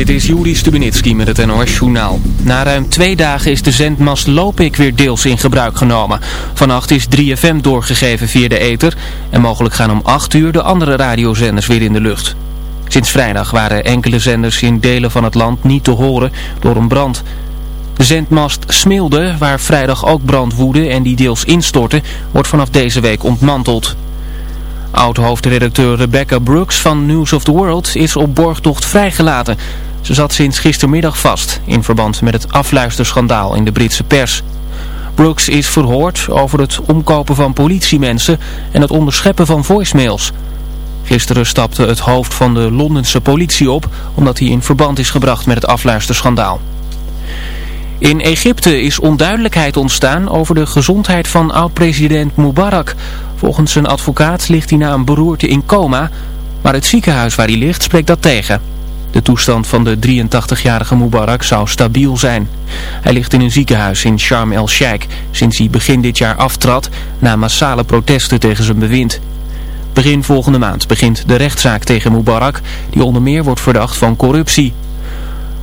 Dit is Juri Stubenitski met het NOS-journaal. Na ruim twee dagen is de zendmast Lopik weer deels in gebruik genomen. Vannacht is 3FM doorgegeven via de ether en mogelijk gaan om 8 uur de andere radiozenders weer in de lucht. Sinds vrijdag waren enkele zenders in delen van het land niet te horen door een brand. De zendmast Smilde, waar vrijdag ook brand woedde en die deels instortte, wordt vanaf deze week ontmanteld. Oud-hoofdredacteur Rebecca Brooks van News of the World is op borgtocht vrijgelaten. Ze zat sinds gistermiddag vast in verband met het afluisterschandaal in de Britse pers. Brooks is verhoord over het omkopen van politiemensen en het onderscheppen van voicemails. Gisteren stapte het hoofd van de Londense politie op omdat hij in verband is gebracht met het afluisterschandaal. In Egypte is onduidelijkheid ontstaan over de gezondheid van oud-president Mubarak. Volgens zijn advocaat ligt hij na een beroerte in coma, maar het ziekenhuis waar hij ligt spreekt dat tegen. De toestand van de 83-jarige Mubarak zou stabiel zijn. Hij ligt in een ziekenhuis in Sharm el-Sheikh sinds hij begin dit jaar aftrad na massale protesten tegen zijn bewind. Begin volgende maand begint de rechtszaak tegen Mubarak, die onder meer wordt verdacht van corruptie.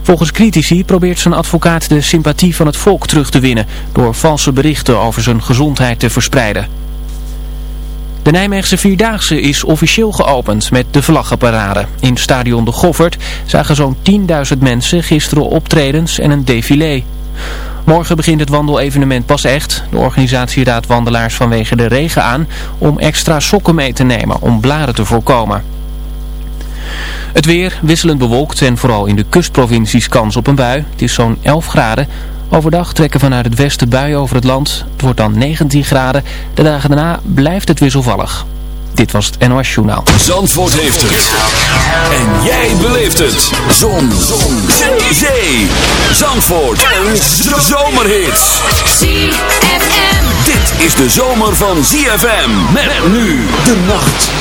Volgens critici probeert zijn advocaat de sympathie van het volk terug te winnen door valse berichten over zijn gezondheid te verspreiden. De Nijmeegse Vierdaagse is officieel geopend met de vlaggenparade. In stadion De Goffert zagen zo'n 10.000 mensen gisteren optredens en een défilé. Morgen begint het wandelevenement pas echt. De organisatie raadt wandelaars vanwege de regen aan om extra sokken mee te nemen om blaren te voorkomen. Het weer wisselend bewolkt en vooral in de kustprovincies kans op een bui. Het is zo'n 11 graden. Overdag trekken vanuit het westen buien over het land. Het wordt dan 19 graden. De dagen daarna blijft het wisselvallig. Dit was het NOS Journaal. Zandvoort heeft het. En jij beleeft het. Zon. Zon. Zee. Zandvoort. En zomerhits. ZFM. Dit is de zomer van ZFM. Met nu de nacht.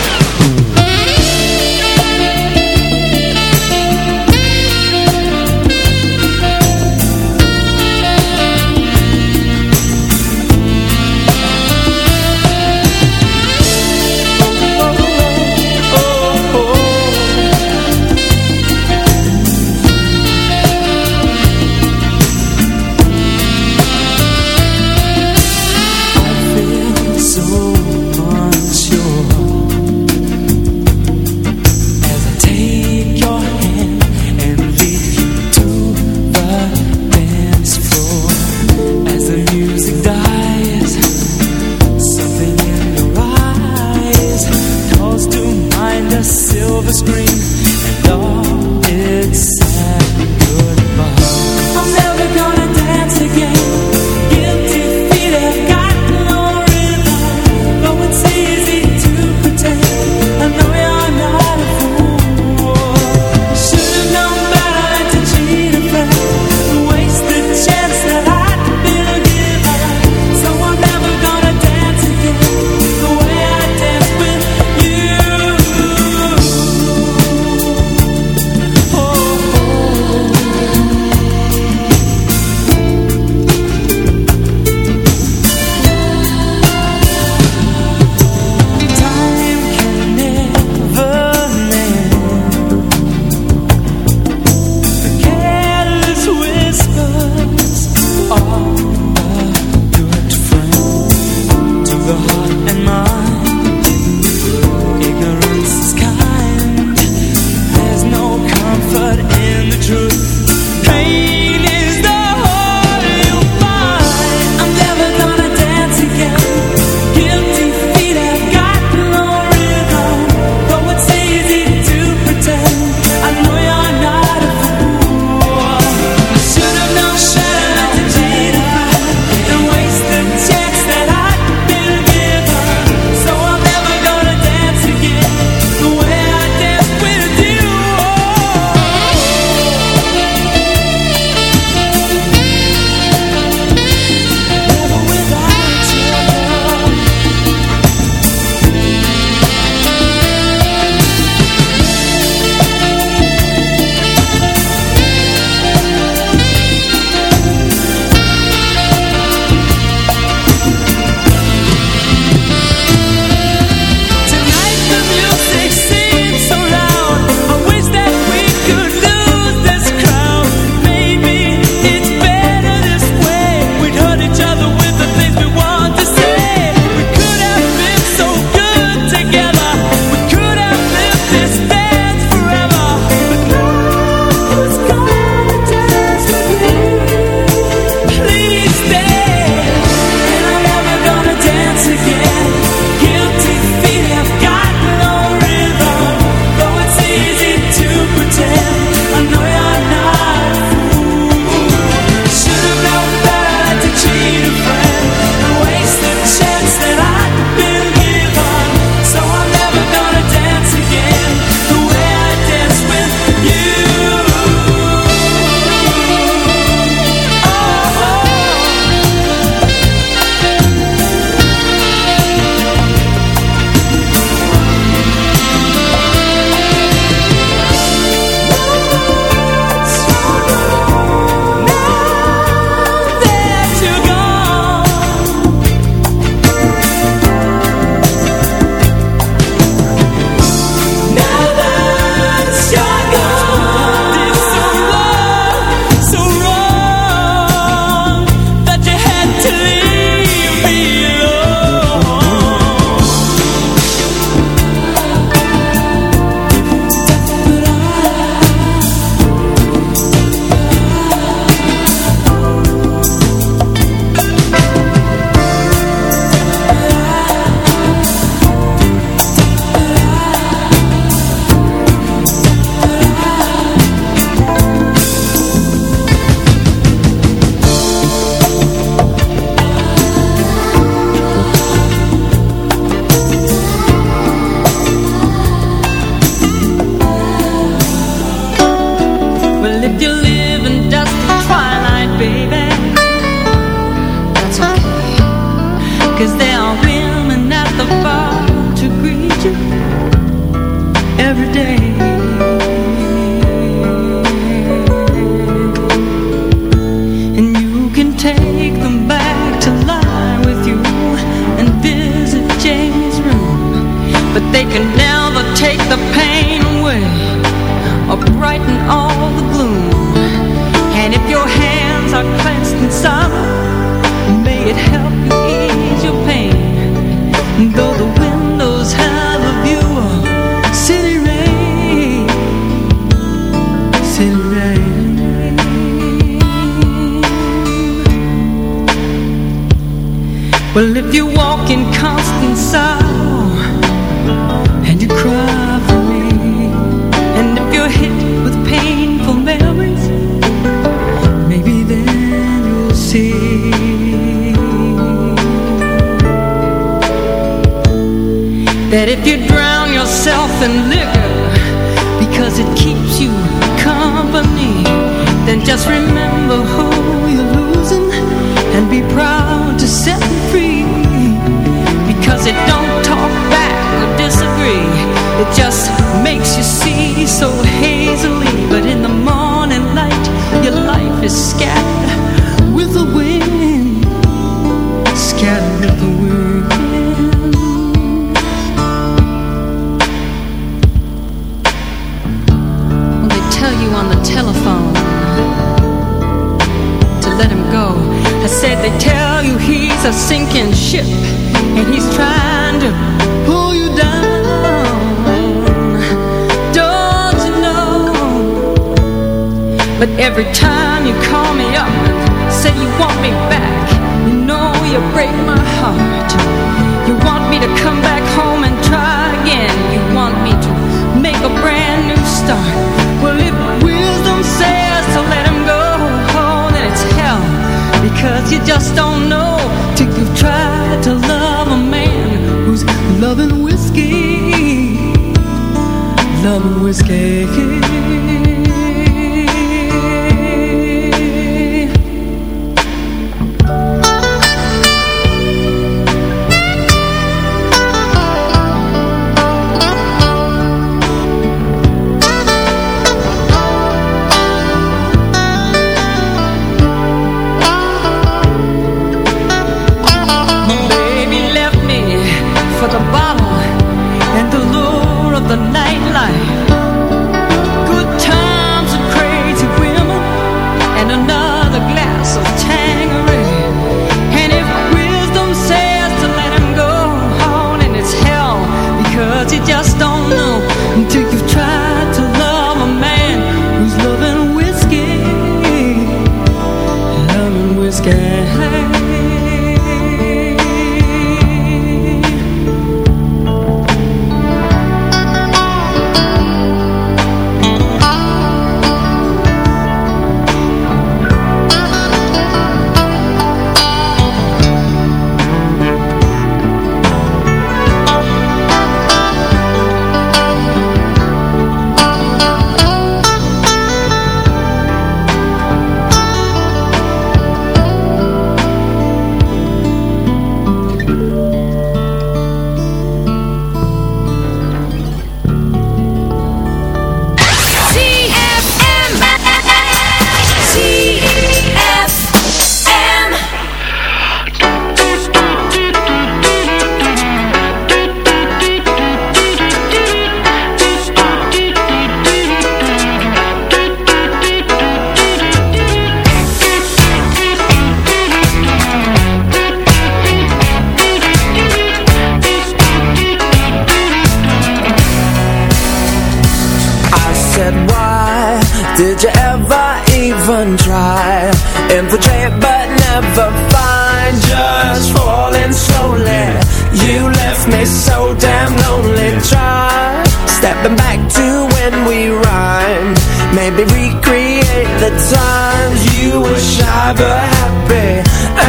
Were happy.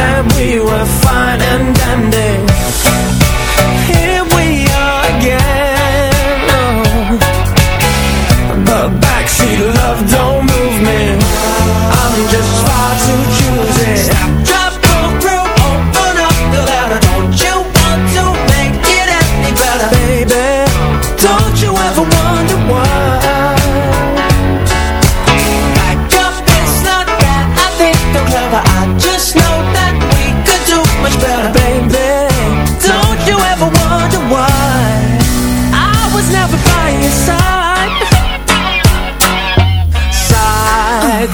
And we were fine and dandy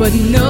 but no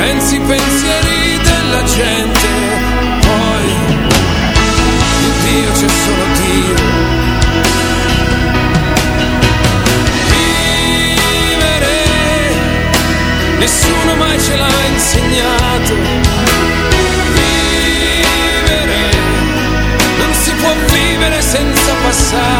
pensi i pensieri della gente, poi in Dio c'è solo Dio. Vivere, nessuno mai ce l'ha insegnato. Vivere, non si può vivere senza passato.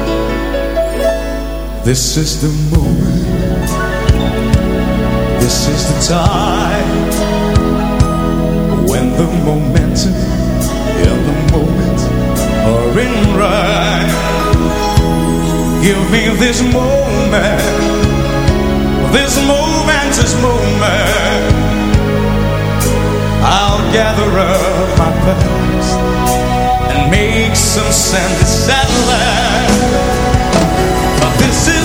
This is the moment. This is the time. When the momentum and the moment are in right. Give me this moment. This momentous moment. I'll gather up my past and make some sense at last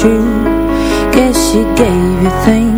true Guess she gave you things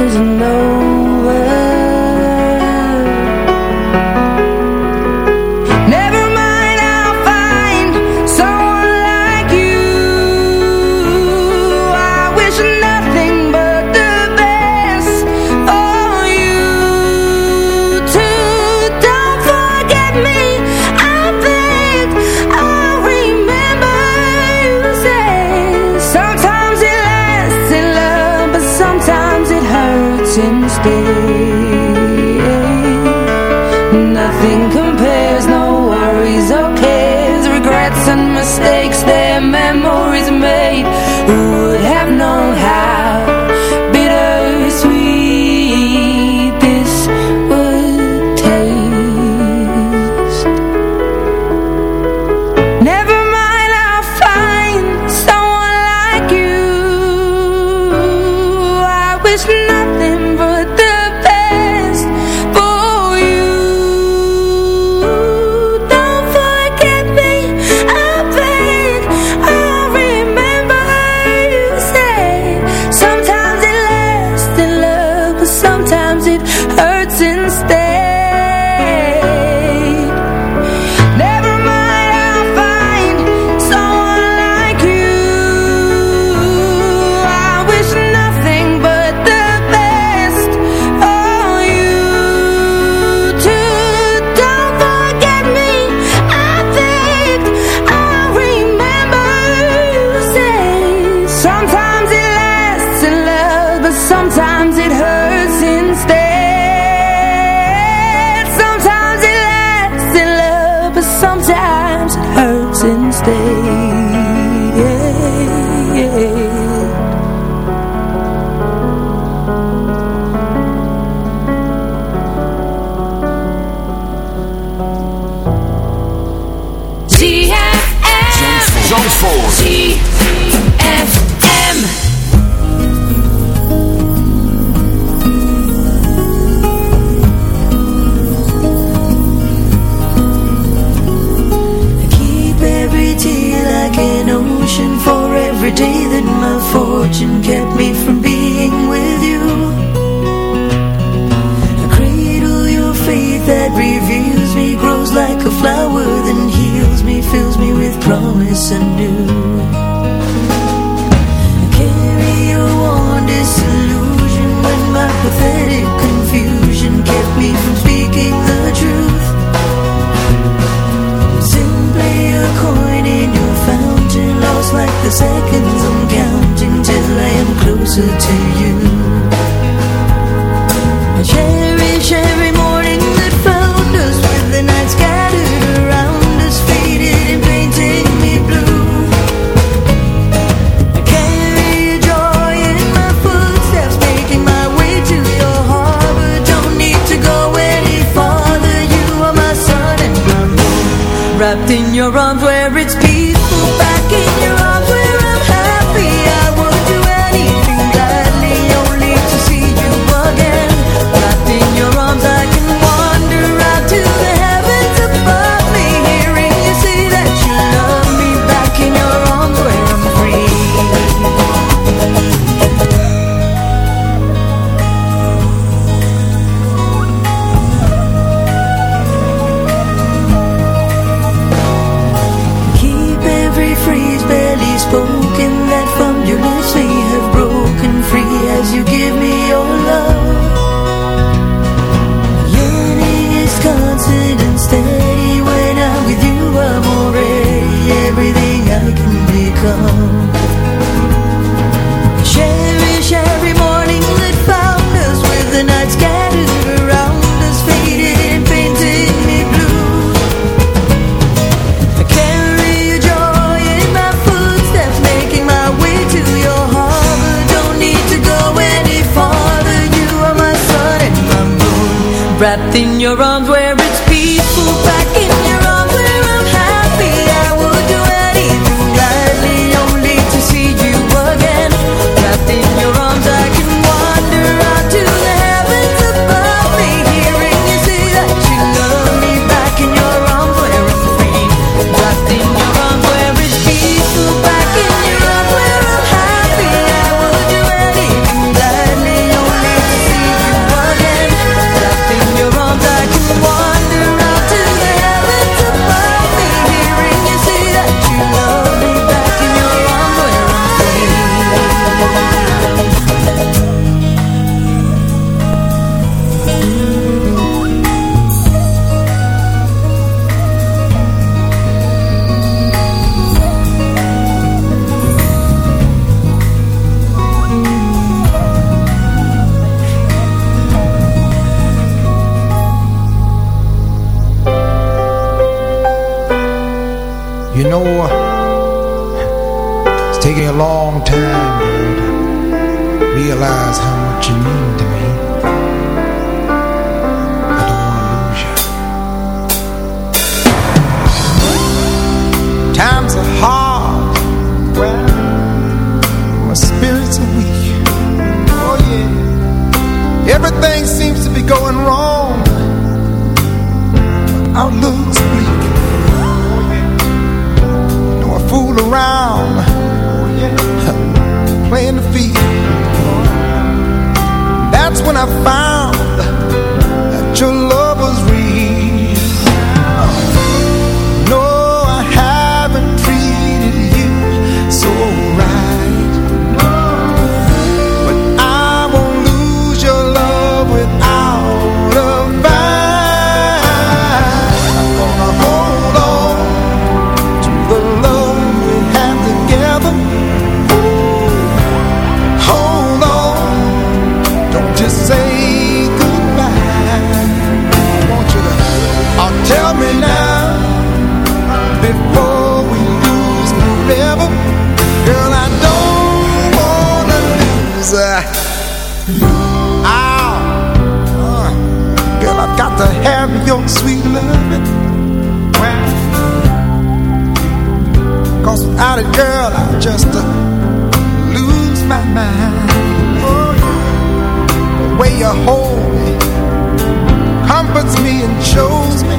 like a flower that heals me, fills me with promise anew. new. Carry your warm disillusion when my pathetic confusion kept me from speaking the truth. Simply a coin in your fountain, lost like the seconds I'm counting till I am closer to you. Cherish every realize how much you mean to me. I don't want to lose you. Times are hard. Well, my spirits are weak. Oh yeah. Everything seems to be going wrong. Outlook's bleak. Oh, no, I fool around I found sweet loving. Wow. Cause without it, girl, I just uh, lose my mind. Oh, yeah. The way you hold me comforts me and shows me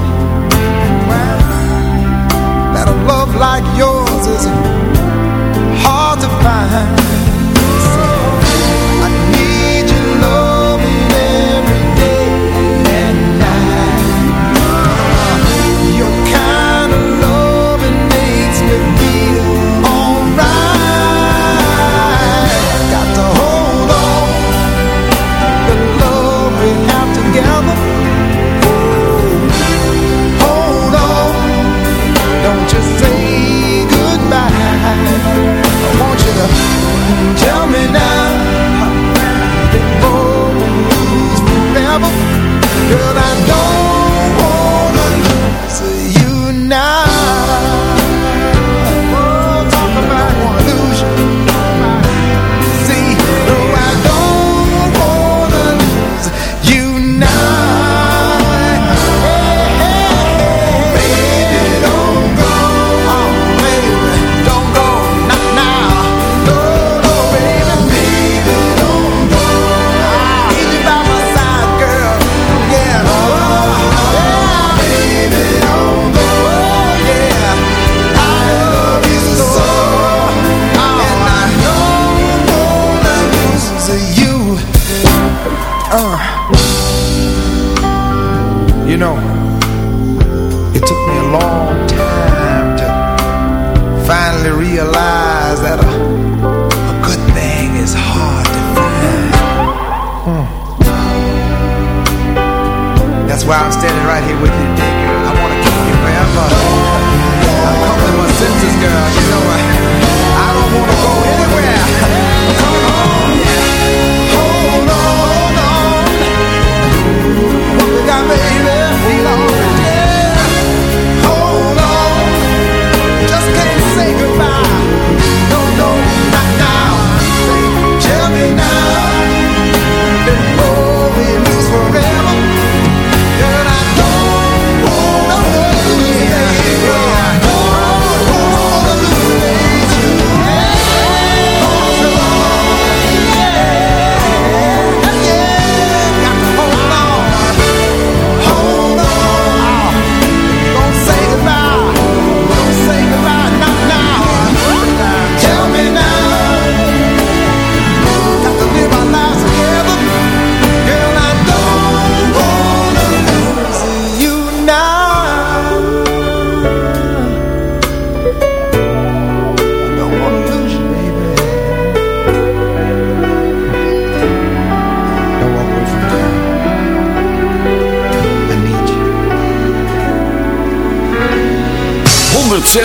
106.9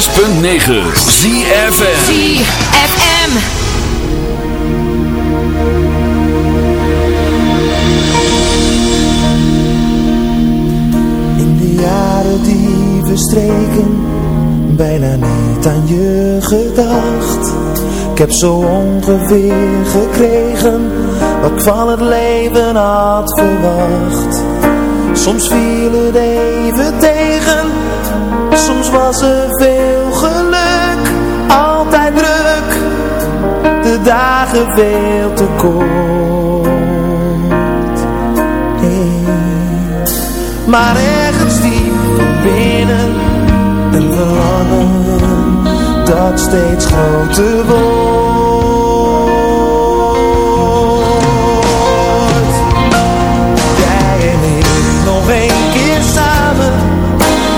ZFM ZFM die verstreken Bijna niet aan je gedacht. Ik heb zo ongeveer gekregen Wat ik van het leven had verwacht. Soms viel het even tegen Soms was er veel zoveel tekort. Nee. Maar ergens diep binnen een verlangen dat steeds groter wordt. Jij en ik nog een keer samen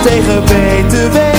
tegen beter weten.